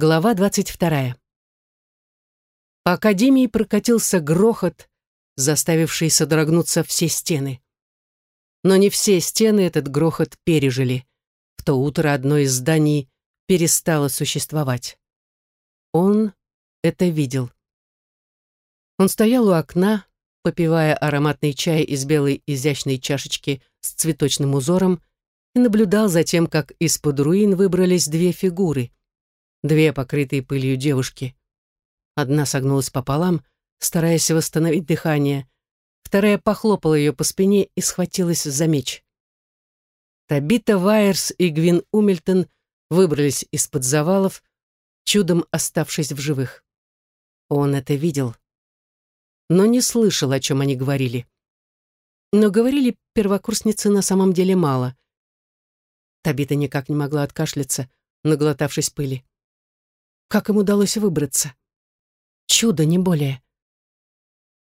Глава 22. По академии прокатился грохот, заставивший содрогнуться все стены. Но не все стены этот грохот пережили. В то утро одно из зданий перестало существовать. Он это видел. Он стоял у окна, попивая ароматный чай из белой изящной чашечки с цветочным узором, и наблюдал за тем, как из-под руин выбрались две фигуры — две покрытые пылью девушки. Одна согнулась пополам, стараясь восстановить дыхание, вторая похлопала ее по спине и схватилась за меч. Табита Вайерс и Гвин Умильтон выбрались из-под завалов, чудом оставшись в живых. Он это видел, но не слышал, о чем они говорили. Но говорили первокурсницы на самом деле мало. Табита никак не могла откашляться, наглотавшись пыли. Как им удалось выбраться? Чудо, не более.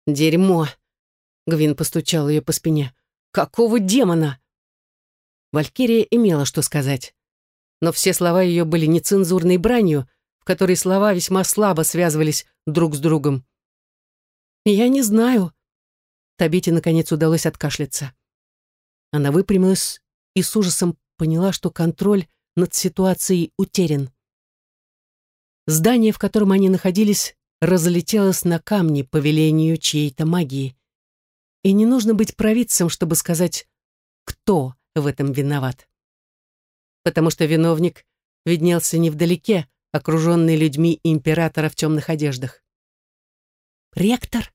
«Дерьмо!» — Гвин постучал ее по спине. «Какого демона?» Валькирия имела что сказать. Но все слова ее были нецензурной бранью, в которой слова весьма слабо связывались друг с другом. «Я не знаю». Табите, наконец, удалось откашляться. Она выпрямилась и с ужасом поняла, что контроль над ситуацией утерян. Здание, в котором они находились, разлетелось на камни по велению чьей-то магии. И не нужно быть провидцем, чтобы сказать, кто в этом виноват. Потому что виновник виднелся невдалеке, окруженный людьми императора в темных одеждах. «Ректор?»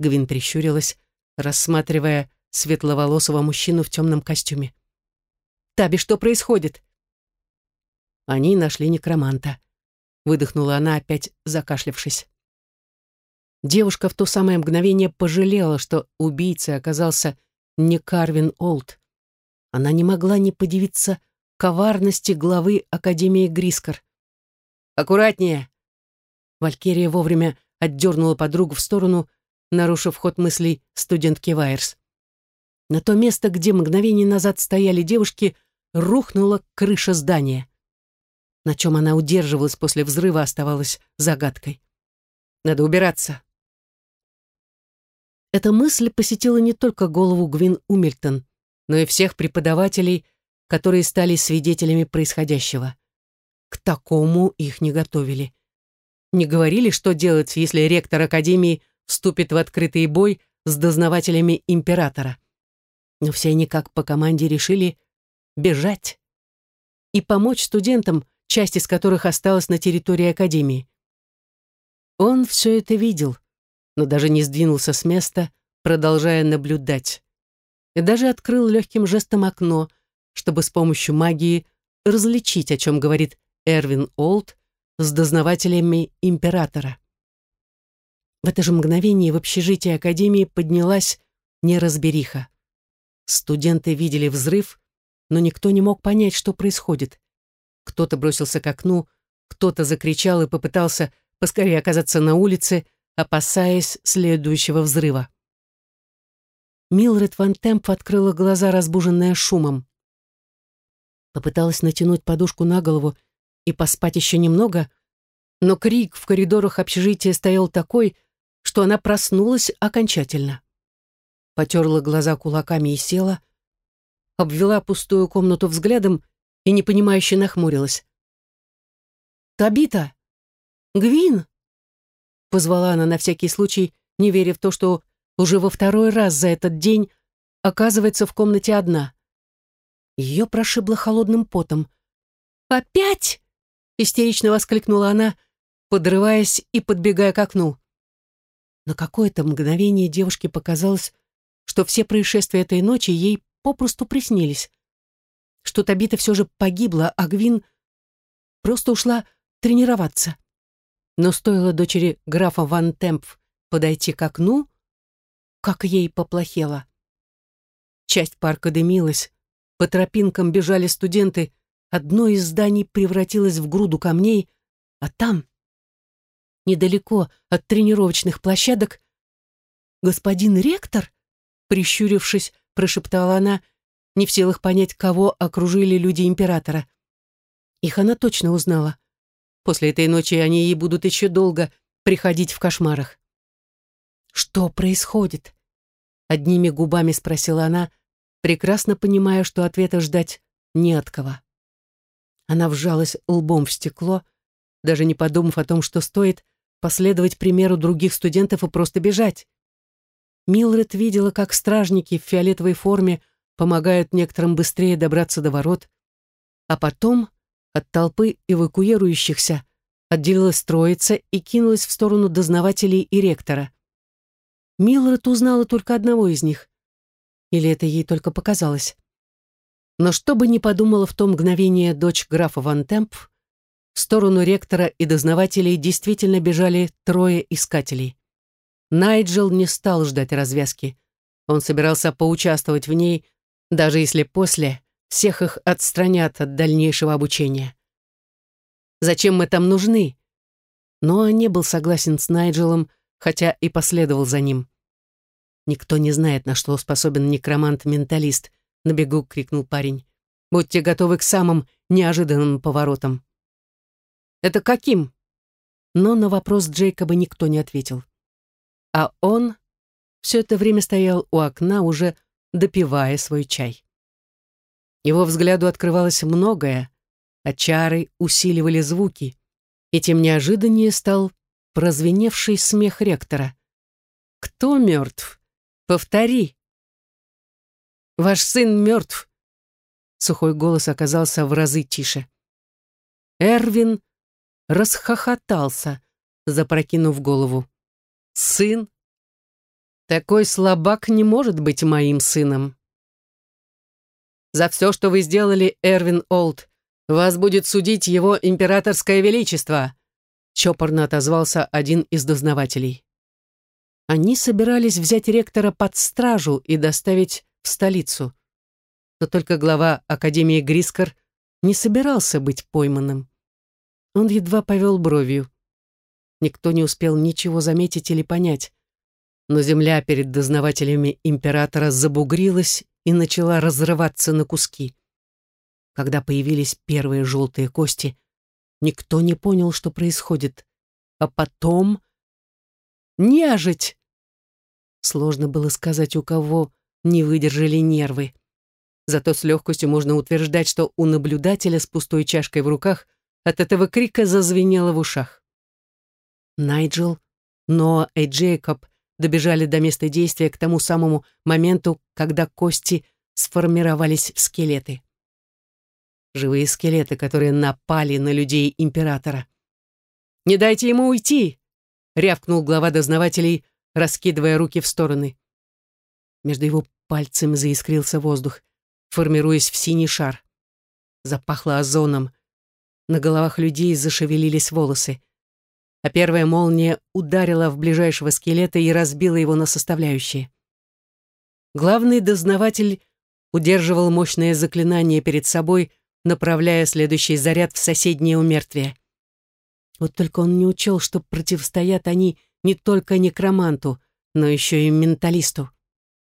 Гвин прищурилась, рассматривая светловолосого мужчину в темном костюме. «Таби, что происходит?» Они нашли некроманта выдохнула она, опять закашлявшись. Девушка в то самое мгновение пожалела, что убийцей оказался не Карвин Олд. Она не могла не подивиться коварности главы Академии Грискор. «Аккуратнее!» Валькирия вовремя отдернула подругу в сторону, нарушив ход мыслей студентки Вайерс. На то место, где мгновение назад стояли девушки, рухнула крыша здания. На чем она удерживалась после взрыва, оставалась загадкой. Надо убираться. Эта мысль посетила не только голову Гвин Умильтон, но и всех преподавателей, которые стали свидетелями происходящего. К такому их не готовили. Не говорили, что делать, если ректор Академии вступит в открытый бой с дознавателями императора. Но все они как по команде решили бежать и помочь студентам, часть из которых осталась на территории Академии. Он все это видел, но даже не сдвинулся с места, продолжая наблюдать. И даже открыл легким жестом окно, чтобы с помощью магии различить, о чем говорит Эрвин Олд с дознавателями императора. В это же мгновение в общежитии Академии поднялась неразбериха. Студенты видели взрыв, но никто не мог понять, что происходит. Кто-то бросился к окну, кто-то закричал и попытался поскорее оказаться на улице, опасаясь следующего взрыва. Милред Ван Темп открыла глаза, разбуженная шумом. Попыталась натянуть подушку на голову и поспать еще немного, но крик в коридорах общежития стоял такой, что она проснулась окончательно. Потерла глаза кулаками и села, обвела пустую комнату взглядом и непонимающе нахмурилась. «Табита! Гвин!» Позвала она на всякий случай, не веря в то, что уже во второй раз за этот день оказывается в комнате одна. Ее прошибло холодным потом. «Опять?» — истерично воскликнула она, подрываясь и подбегая к окну. На какое-то мгновение девушке показалось, что все происшествия этой ночи ей попросту приснились что Табита все же погибла, а Гвин просто ушла тренироваться. Но стоило дочери графа Ван Темп подойти к окну, как ей поплохело. Часть парка дымилась, по тропинкам бежали студенты, одно из зданий превратилось в груду камней, а там, недалеко от тренировочных площадок, господин ректор, прищурившись, прошептала она, не в силах понять, кого окружили люди императора. Их она точно узнала. После этой ночи они ей будут еще долго приходить в кошмарах. «Что происходит?» Одними губами спросила она, прекрасно понимая, что ответа ждать не от кого. Она вжалась лбом в стекло, даже не подумав о том, что стоит последовать примеру других студентов и просто бежать. Милред видела, как стражники в фиолетовой форме помогают некоторым быстрее добраться до ворот, а потом от толпы эвакуирующихся отделилась троица и кинулась в сторону дознавателей и ректора. Милред узнала только одного из них. Или это ей только показалось? Но что бы ни подумала в то мгновение дочь графа Ван Темп, в сторону ректора и дознавателей действительно бежали трое искателей. Найджел не стал ждать развязки. Он собирался поучаствовать в ней, даже если после всех их отстранят от дальнейшего обучения. Зачем мы там нужны? Но не был согласен с Найджелом, хотя и последовал за ним. Никто не знает, на что способен некромант-менталист, на бегу крикнул парень. Будьте готовы к самым неожиданным поворотам. Это каким? Но на вопрос Джейкоба никто не ответил. А он все это время стоял у окна, уже допивая свой чай. Его взгляду открывалось многое, а чары усиливали звуки, и тем неожиданнее стал прозвеневший смех ректора. «Кто мертв? Повтори!» «Ваш сын мертв!» Сухой голос оказался в разы тише. Эрвин расхохотался, запрокинув голову. «Сын? Такой слабак не может быть моим сыном!» «За все, что вы сделали, Эрвин Олд, вас будет судить его императорское величество!» Чопорно отозвался один из дознавателей. Они собирались взять ректора под стражу и доставить в столицу. Но только глава Академии Грискор не собирался быть пойманным. Он едва повел бровью. Никто не успел ничего заметить или понять. Но земля перед дознавателями императора забугрилась и начала разрываться на куски. Когда появились первые желтые кости, никто не понял, что происходит. А потом... Нежить! Сложно было сказать, у кого не выдержали нервы. Зато с легкостью можно утверждать, что у наблюдателя с пустой чашкой в руках от этого крика зазвенело в ушах. Найджел, Ноа и Джейкоб добежали до места действия к тому самому моменту, когда кости сформировались в скелеты. Живые скелеты, которые напали на людей императора. «Не дайте ему уйти!» — рявкнул глава дознавателей, раскидывая руки в стороны. Между его пальцами заискрился воздух, формируясь в синий шар. Запахло озоном. На головах людей зашевелились волосы. А первая молния ударила в ближайшего скелета и разбила его на составляющие. Главный дознаватель удерживал мощное заклинание перед собой, направляя следующий заряд в соседнее умертвие. Вот только он не учел, что противостоят они не только некроманту, но еще и менталисту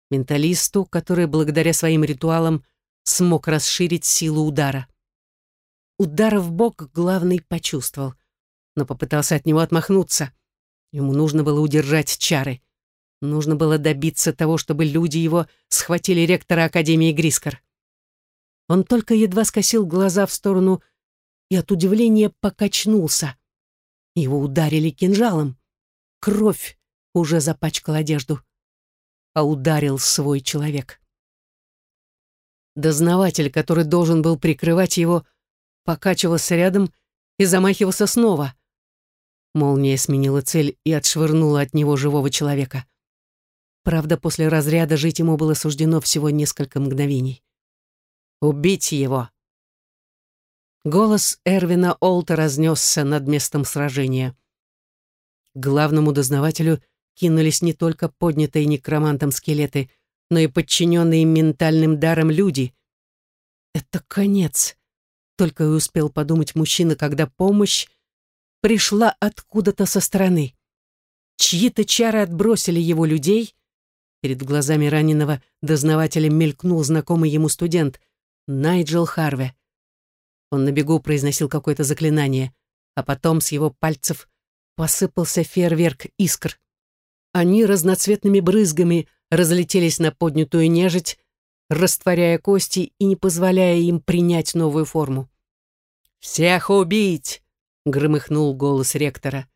менталисту, который благодаря своим ритуалам смог расширить силу удара. Удар в бок главный почувствовал, но попытался от него отмахнуться. Ему нужно было удержать чары. Нужно было добиться того, чтобы люди его схватили ректора Академии Грискор. Он только едва скосил глаза в сторону и от удивления покачнулся. Его ударили кинжалом. Кровь уже запачкала одежду а ударил свой человек. Дознаватель, который должен был прикрывать его, покачивался рядом и замахивался снова. Молния сменила цель и отшвырнула от него живого человека. Правда, после разряда жить ему было суждено всего несколько мгновений. «Убить его!» Голос Эрвина Олта разнесся над местом сражения. Главному дознавателю — кинулись не только поднятые некромантом скелеты, но и подчиненные ментальным даром люди. Это конец. Только и успел подумать мужчина, когда помощь пришла откуда-то со стороны. Чьи-то чары отбросили его людей. Перед глазами раненого дознавателя мелькнул знакомый ему студент Найджел Харве. Он на бегу произносил какое-то заклинание, а потом с его пальцев посыпался фейерверк искр. Они разноцветными брызгами разлетелись на поднятую нежить, растворяя кости и не позволяя им принять новую форму. «Всех убить!» — громыхнул голос ректора.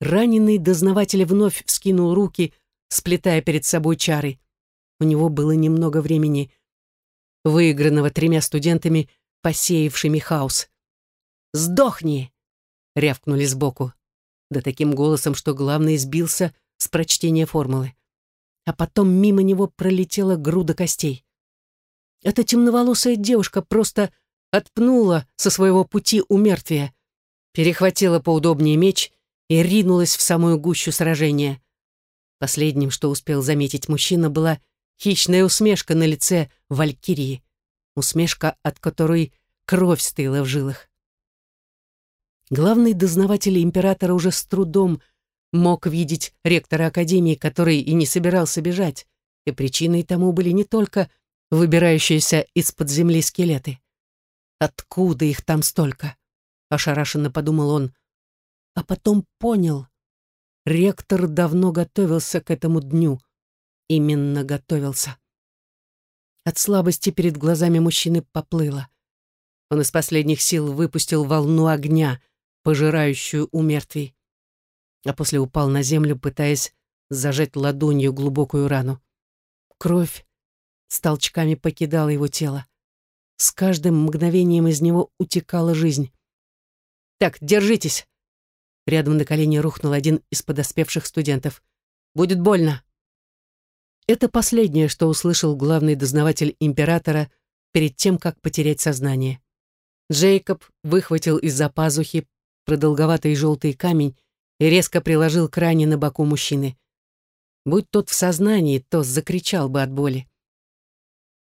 Раненый дознаватель вновь вскинул руки, сплетая перед собой чары. У него было немного времени, выигранного тремя студентами, посеявшими хаос. «Сдохни!» — рявкнули сбоку. Да таким голосом, что главный сбился с прочтения формулы. А потом мимо него пролетела груда костей. Эта темноволосая девушка просто отпнула со своего пути у мертвия, перехватила поудобнее меч и ринулась в самую гущу сражения. Последним, что успел заметить мужчина, была хищная усмешка на лице Валькирии, усмешка, от которой кровь стыла в жилах. Главный дознаватель императора уже с трудом мог видеть ректора Академии, который и не собирался бежать, и причиной тому были не только выбирающиеся из-под земли скелеты. Откуда их там столько? Ошарашенно подумал он. А потом понял. Ректор давно готовился к этому дню. Именно готовился. От слабости перед глазами мужчины поплыло. Он из последних сил выпустил волну огня, пожирающую у мертвей, а после упал на землю, пытаясь зажать ладонью глубокую рану. Кровь с толчками покидала его тело. С каждым мгновением из него утекала жизнь. «Так, держитесь!» Рядом на колени рухнул один из подоспевших студентов. «Будет больно!» Это последнее, что услышал главный дознаватель императора перед тем, как потерять сознание. Джейкоб выхватил из-за пазухи продолговатый желтый камень и резко приложил к ране на боку мужчины. Будь тот в сознании, то закричал бы от боли.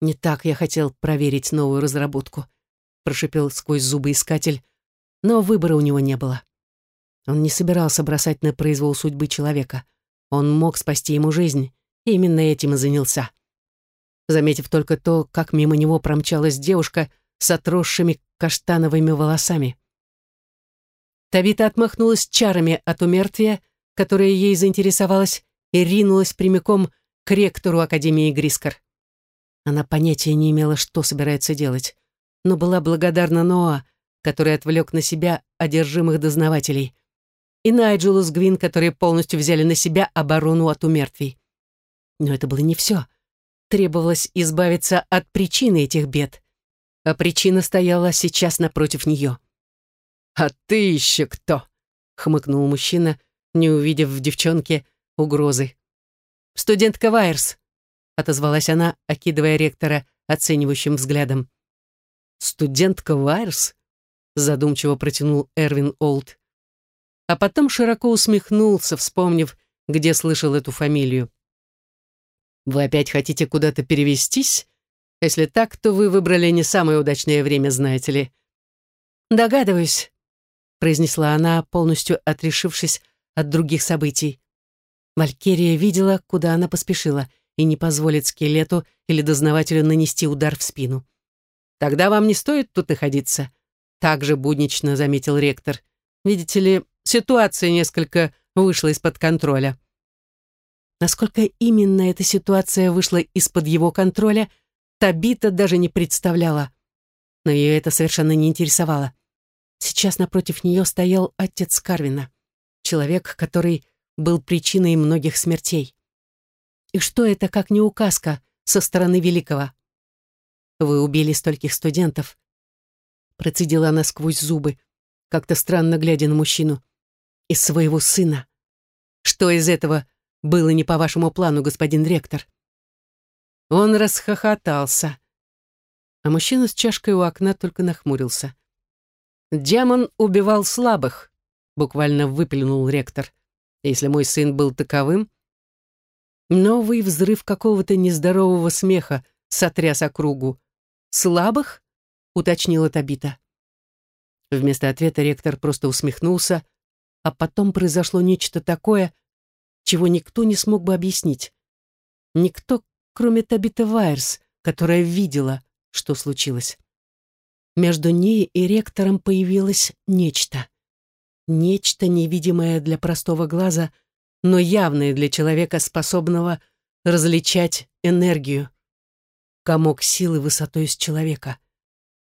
«Не так я хотел проверить новую разработку», — прошипел сквозь зубы искатель, но выбора у него не было. Он не собирался бросать на произвол судьбы человека. Он мог спасти ему жизнь, и именно этим и занялся. Заметив только то, как мимо него промчалась девушка с отросшими каштановыми волосами. Табита отмахнулась чарами от умертвия, которое ей заинтересовалось, и ринулась прямиком к ректору Академии Грискор. Она понятия не имела, что собирается делать, но была благодарна Ноа, который отвлек на себя одержимых дознавателей, и Найджелу с Гвин, которые полностью взяли на себя оборону от умертвий. Но это было не все. Требовалось избавиться от причины этих бед. А причина стояла сейчас напротив нее. «А ты еще кто?» — хмыкнул мужчина, не увидев в девчонке угрозы. «Студентка Вайерс», — отозвалась она, окидывая ректора оценивающим взглядом. «Студентка Вайерс?» — задумчиво протянул Эрвин Олд. А потом широко усмехнулся, вспомнив, где слышал эту фамилию. «Вы опять хотите куда-то перевестись? Если так, то вы выбрали не самое удачное время, знаете ли». «Догадываюсь», — произнесла она, полностью отрешившись от других событий. Валькирия видела, куда она поспешила — и не позволит скелету или дознавателю нанести удар в спину. «Тогда вам не стоит тут находиться», — также буднично заметил ректор. «Видите ли, ситуация несколько вышла из-под контроля». Насколько именно эта ситуация вышла из-под его контроля, Табита даже не представляла. Но ее это совершенно не интересовало. Сейчас напротив нее стоял отец Карвина, человек, который был причиной многих смертей. И что это, как не указка со стороны Великого? Вы убили стольких студентов. Процедила она сквозь зубы, как-то странно глядя на мужчину. Из своего сына. Что из этого было не по вашему плану, господин ректор? Он расхохотался. А мужчина с чашкой у окна только нахмурился. «Демон убивал слабых», — буквально выплюнул ректор. «Если мой сын был таковым, Новый взрыв какого-то нездорового смеха сотряс округу. «Слабых?» — уточнила Табита. Вместо ответа ректор просто усмехнулся, а потом произошло нечто такое, чего никто не смог бы объяснить. Никто, кроме Табиты Вайерс, которая видела, что случилось. Между ней и ректором появилось нечто — Нечто невидимое для простого глаза, но явное для человека, способного различать энергию. Комок силы высотой с человека.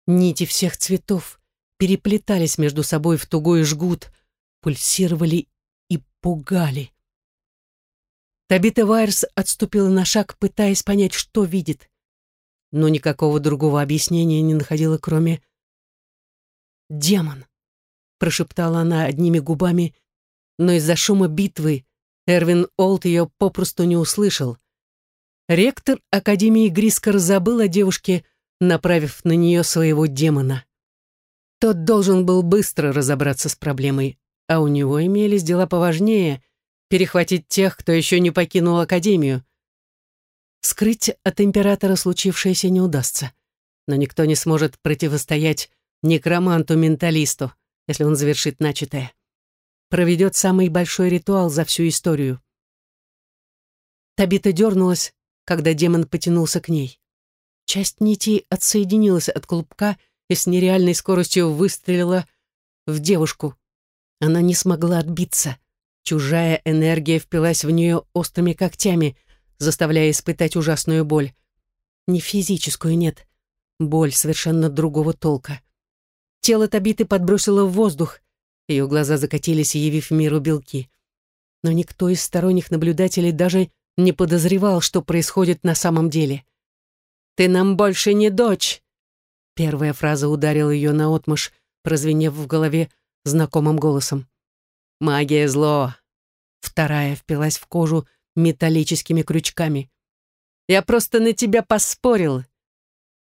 Нити всех цветов переплетались между собой в тугой жгут, пульсировали и пугали. Табита Вайерс отступила на шаг, пытаясь понять, что видит. Но никакого другого объяснения не находила, кроме «Демон», — прошептала она одними губами, но из-за шума битвы Эрвин Олд ее попросту не услышал. Ректор Академии Грискор забыл о девушке, направив на нее своего демона. Тот должен был быстро разобраться с проблемой, а у него имелись дела поважнее — перехватить тех, кто еще не покинул Академию. Скрыть от императора случившееся не удастся, но никто не сможет противостоять некроманту-менталисту, если он завершит начатое. Проведет самый большой ритуал за всю историю. Табита дернулась, когда демон потянулся к ней. Часть нити отсоединилась от клубка и с нереальной скоростью выстрелила в девушку. Она не смогла отбиться. Чужая энергия впилась в нее острыми когтями, заставляя испытать ужасную боль. Не физическую, нет. Боль совершенно другого толка. Тело Табиты подбросило в воздух, ее глаза закатились, явив миру белки. Но никто из сторонних наблюдателей даже не подозревал, что происходит на самом деле. «Ты нам больше не дочь!» Первая фраза ударила ее наотмашь, прозвенев в голове знакомым голосом. «Магия зло!» Вторая впилась в кожу металлическими крючками. «Я просто на тебя поспорил!»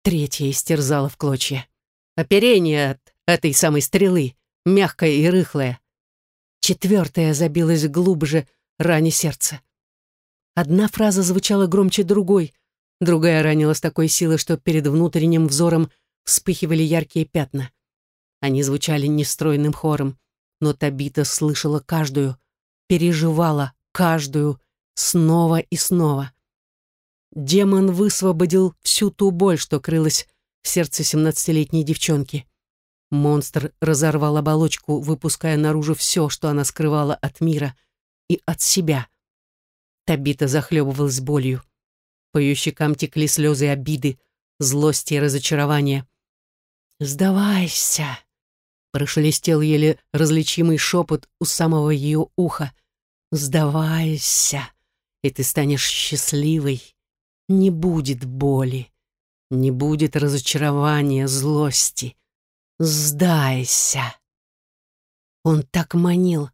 Третья истерзала в клочья. Оперение от этой самой стрелы, мягкое и рыхлое. Четвертая забилась глубже, ране сердца. Одна фраза звучала громче другой, другая ранила с такой силой, что перед внутренним взором вспыхивали яркие пятна. Они звучали нестройным хором, но Табита слышала каждую, переживала каждую, снова и снова. Демон высвободил всю ту боль, что крылась в сердце семнадцатилетней девчонки. Монстр разорвал оболочку, выпуская наружу все, что она скрывала от мира и от себя. Табита захлебывалась болью. По ее щекам текли слезы обиды, злости и разочарования. «Сдавайся!» — прошелестел еле различимый шепот у самого ее уха. «Сдавайся, и ты станешь счастливой. Не будет боли. Не будет разочарования, злости. Сдайся. Он так манил,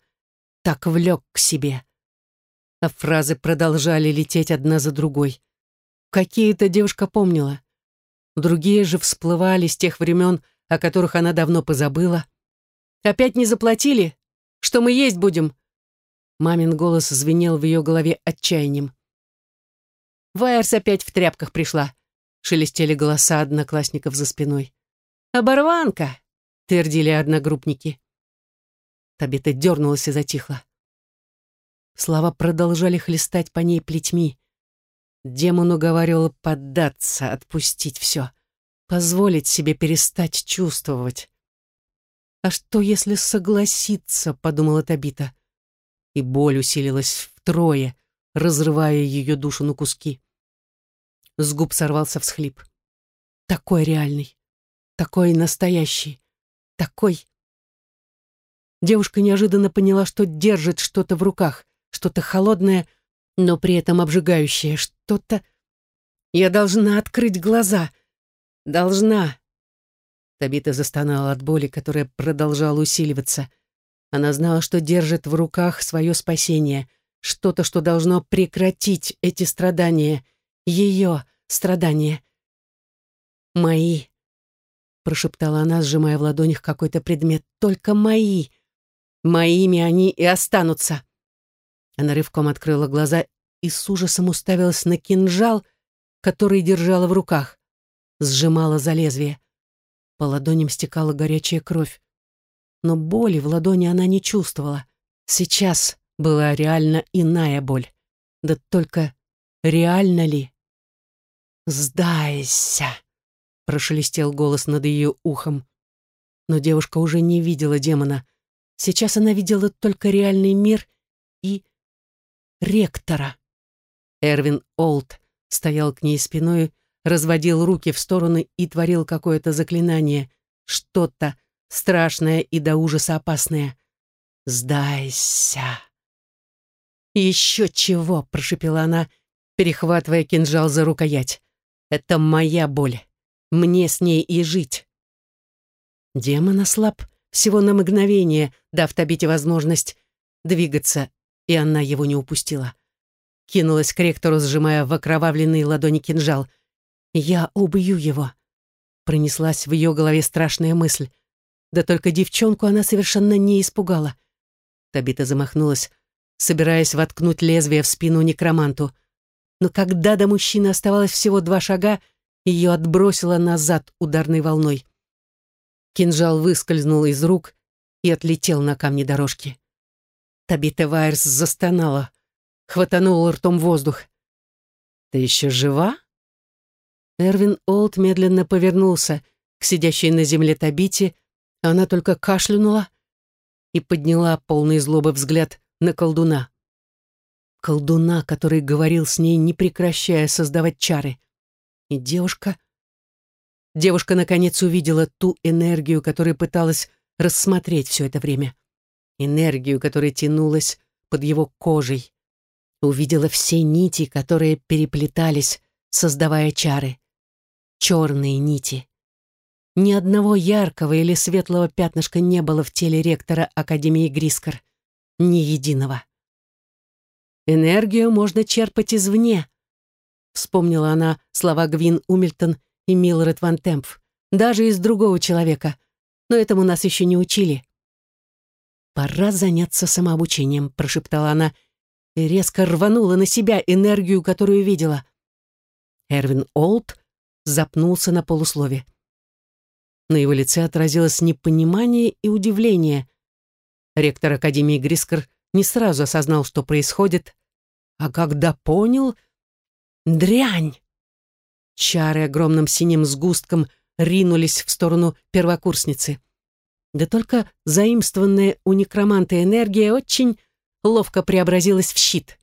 так влек к себе. А фразы продолжали лететь одна за другой. Какие-то девушка помнила. Другие же всплывали с тех времен, о которых она давно позабыла. «Опять не заплатили? Что мы есть будем?» Мамин голос звенел в ее голове отчаянием. Вайерс опять в тряпках пришла шелестели голоса одноклассников за спиной. «Оборванка!» — твердили одногруппники. Табита дернулась и затихла. Слова продолжали хлестать по ней плетьми. Демон уговаривал поддаться, отпустить все, позволить себе перестать чувствовать. «А что, если согласиться?» — подумала Табита. И боль усилилась втрое, разрывая ее душу на куски. С губ сорвался всхлип. Такой реальный, такой настоящий, такой... Девушка неожиданно поняла, что держит что-то в руках, что-то холодное, но при этом обжигающее, что-то... Я должна открыть глаза. Должна. Табита застонала от боли, которая продолжала усиливаться. Она знала, что держит в руках свое спасение, что-то, что должно прекратить эти страдания — ее страдания. «Мои», — прошептала она, сжимая в ладонях какой-то предмет, — «только мои. Моими они и останутся». Она рывком открыла глаза и с ужасом уставилась на кинжал, который держала в руках. Сжимала за лезвие. По ладоням стекала горячая кровь. Но боли в ладони она не чувствовала. Сейчас была реально иная боль. Да только реально ли? «Сдайся!» — прошелестел голос над ее ухом. Но девушка уже не видела демона. Сейчас она видела только реальный мир и ректора. Эрвин Олд стоял к ней спиной, разводил руки в стороны и творил какое-то заклинание, что-то страшное и до ужаса опасное. «Сдайся!» «Еще чего!» — прошепела она, перехватывая кинжал за рукоять. «Это моя боль. Мне с ней и жить». Демон ослаб всего на мгновение, дав Табите возможность двигаться, и она его не упустила. Кинулась к ректору, сжимая в окровавленные ладони кинжал. «Я убью его!» Пронеслась в ее голове страшная мысль. Да только девчонку она совершенно не испугала. Табита замахнулась, собираясь воткнуть лезвие в спину некроманту. Но когда до мужчины оставалось всего два шага, ее отбросило назад ударной волной. Кинжал выскользнул из рук и отлетел на камни дорожки. Табита Вайерс застонала, хватанула ртом воздух. «Ты еще жива?» Эрвин Олд медленно повернулся к сидящей на земле Табите, а она только кашлянула и подняла полный злобы взгляд на колдуна. Колдуна, который говорил с ней, не прекращая создавать чары. И девушка... Девушка, наконец, увидела ту энергию, которую пыталась рассмотреть все это время. Энергию, которая тянулась под его кожей. Увидела все нити, которые переплетались, создавая чары. Черные нити. Ни одного яркого или светлого пятнышка не было в теле ректора Академии Грискор. Ни единого. Энергию можно черпать извне. Вспомнила она слова Гвин Умильтон и Милред Ван Темпф. Даже из другого человека. Но этому нас еще не учили. «Пора заняться самообучением», — прошептала она и резко рванула на себя энергию, которую видела. Эрвин Олд запнулся на полуслове. На его лице отразилось непонимание и удивление. Ректор Академии Грискор не сразу осознал, что происходит, а когда понял... Дрянь! Чары огромным синим сгустком ринулись в сторону первокурсницы. Да только заимствованная у некроманта энергия очень ловко преобразилась в щит.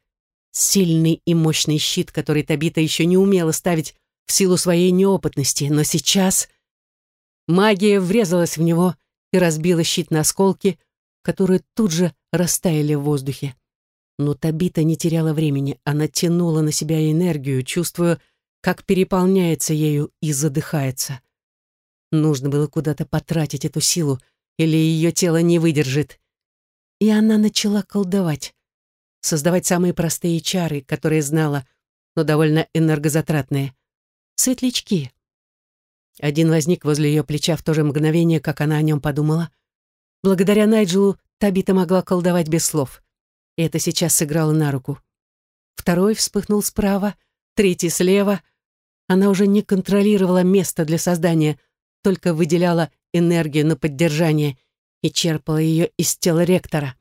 Сильный и мощный щит, который Табита еще не умела ставить в силу своей неопытности, но сейчас магия врезалась в него и разбила щит на осколки, которые тут же растаяли в воздухе. Но Табита не теряла времени, она тянула на себя энергию, чувствуя, как переполняется ею и задыхается. Нужно было куда-то потратить эту силу, или ее тело не выдержит. И она начала колдовать, создавать самые простые чары, которые знала, но довольно энергозатратные. Светлячки. Один возник возле ее плеча в то же мгновение, как она о нем подумала. Благодаря Найджелу Табита могла колдовать без слов и это сейчас сыграло на руку. Второй вспыхнул справа, третий слева. Она уже не контролировала место для создания, только выделяла энергию на поддержание и черпала ее из тела ректора.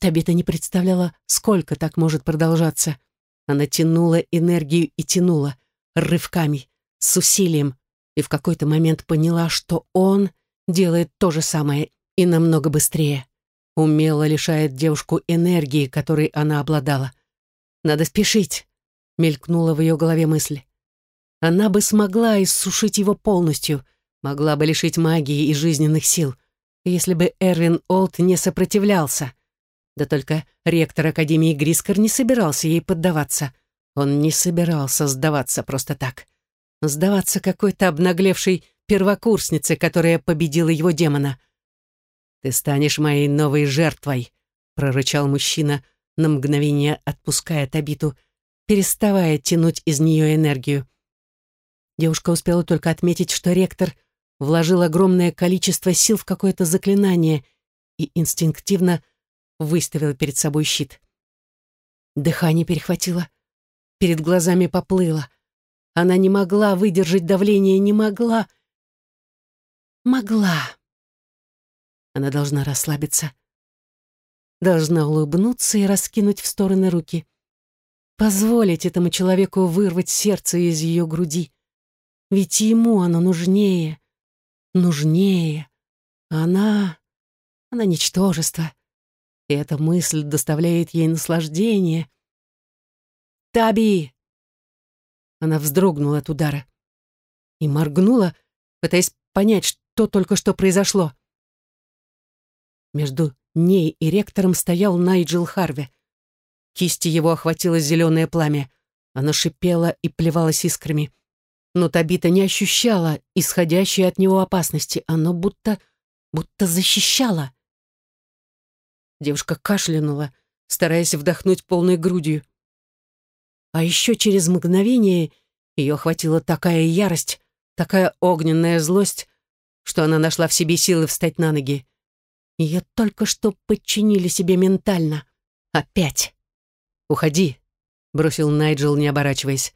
Табита не представляла, сколько так может продолжаться. Она тянула энергию и тянула, рывками, с усилием, и в какой-то момент поняла, что он делает то же самое и намного быстрее умело лишает девушку энергии, которой она обладала. «Надо спешить», — мелькнула в ее голове мысль. Она бы смогла иссушить его полностью, могла бы лишить магии и жизненных сил, если бы Эрвин Олд не сопротивлялся. Да только ректор Академии Грискор не собирался ей поддаваться. Он не собирался сдаваться просто так. Сдаваться какой-то обнаглевшей первокурснице, которая победила его демона — «Ты станешь моей новой жертвой», — прорычал мужчина, на мгновение отпуская Табиту, переставая тянуть из нее энергию. Девушка успела только отметить, что ректор вложил огромное количество сил в какое-то заклинание и инстинктивно выставила перед собой щит. Дыхание перехватило, перед глазами поплыло. Она не могла выдержать давление, не могла. Могла. Она должна расслабиться. Должна улыбнуться и раскинуть в стороны руки. Позволить этому человеку вырвать сердце из ее груди. Ведь ему оно нужнее. Нужнее. Она... Она ничтожество. И эта мысль доставляет ей наслаждение. «Таби!» Она вздрогнула от удара и моргнула, пытаясь понять, что только что произошло. Между ней и ректором стоял Найджел Харви. Кисти его охватило зеленое пламя. Оно шипело и плевалось искрами. Но Табита не ощущала исходящей от него опасности. Оно будто, будто защищало. Девушка кашлянула, стараясь вдохнуть полной грудью. А еще через мгновение ее охватила такая ярость, такая огненная злость, что она нашла в себе силы встать на ноги. Ее только что подчинили себе ментально. Опять. «Уходи», — бросил Найджел, не оборачиваясь.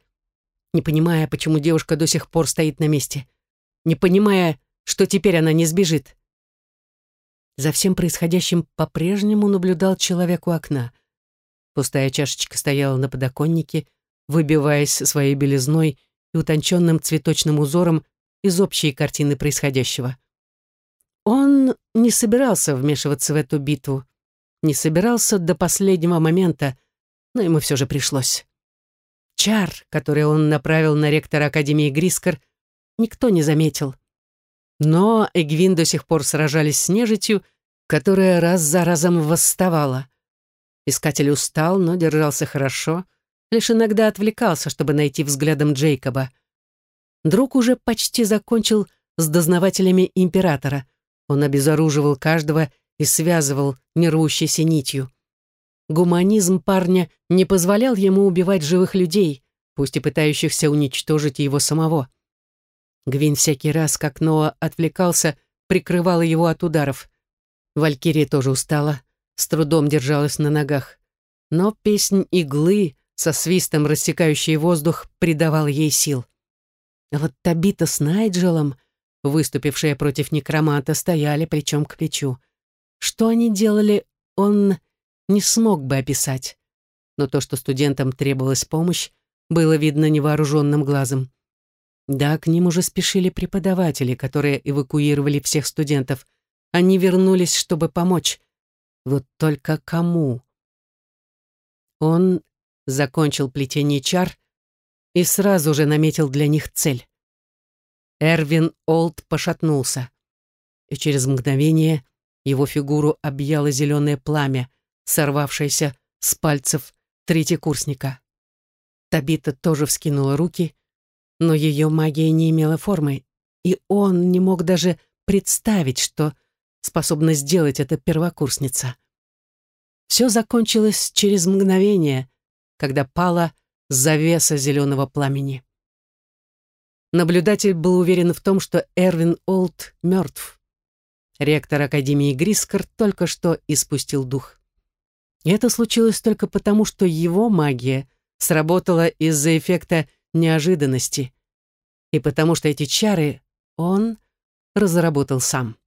Не понимая, почему девушка до сих пор стоит на месте. Не понимая, что теперь она не сбежит. За всем происходящим по-прежнему наблюдал человек у окна. Пустая чашечка стояла на подоконнике, выбиваясь своей белизной и утонченным цветочным узором из общей картины происходящего. Он не собирался вмешиваться в эту битву, не собирался до последнего момента, но ему все же пришлось. Чар, который он направил на ректора Академии Грискор, никто не заметил. Но Эгвин до сих пор сражались с нежитью, которая раз за разом восставала. Искатель устал, но держался хорошо, лишь иногда отвлекался, чтобы найти взглядом Джейкоба. Друг уже почти закончил с дознавателями императора. Он обезоруживал каждого и связывал нервущейся нитью. Гуманизм парня не позволял ему убивать живых людей, пусть и пытающихся уничтожить его самого. Гвин всякий раз, как Ноа отвлекался, прикрывала его от ударов. Валькирия тоже устала, с трудом держалась на ногах. Но песнь иглы, со свистом рассекающий воздух, придавала ей сил. А вот Табита с Найджелом, выступившие против некроманта, стояли плечом к плечу. Что они делали, он не смог бы описать. Но то, что студентам требовалась помощь, было видно невооруженным глазом. Да, к ним уже спешили преподаватели, которые эвакуировали всех студентов. Они вернулись, чтобы помочь. Вот только кому? Он закончил плетение чар и сразу же наметил для них цель. Эрвин Олд пошатнулся, и через мгновение его фигуру объяло зеленое пламя, сорвавшееся с пальцев третьекурсника. Табита тоже вскинула руки, но ее магия не имела формы, и он не мог даже представить, что способна сделать эта первокурсница. Все закончилось через мгновение, когда пала завеса зеленого пламени. Наблюдатель был уверен в том, что Эрвин Олд мертв. Ректор Академии Грискор только что испустил дух. И это случилось только потому, что его магия сработала из-за эффекта неожиданности, и потому что эти чары он разработал сам.